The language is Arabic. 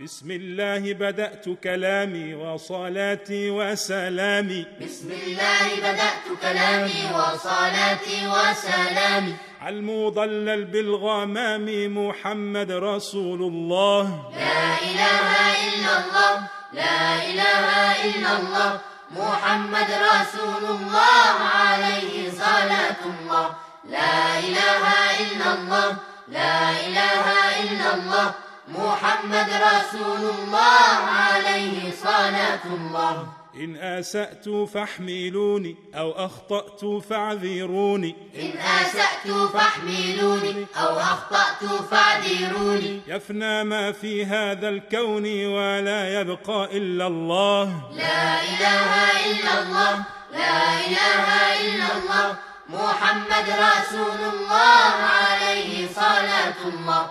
بسم الله بدأت كلامي وصلاتي وسلامي. بسم الله بدأت كلامي وصلاتي وسلامي. المضلل بالغمام محمد رسول الله. لا إله إلا الله لا إله إلا الله محمد رسول الله عليه صلاة الله. لا إله إلا الله لا إله إلا الله محمد رسول الله عليه صلاة الله إن آسأت فاحملوني أو أخطأت فاعذروني إن آسأت فاحملوني أو أخطأت فاعذروني يفنى ما في هذا الكون ولا يبقى إلا الله لا إله إلا الله لا إله إلا الله محمد رسول الله عليه صلاة الله